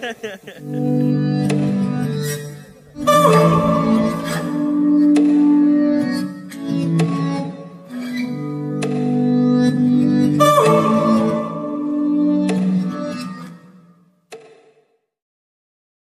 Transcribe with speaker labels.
Speaker 1: 呵呵呵呵。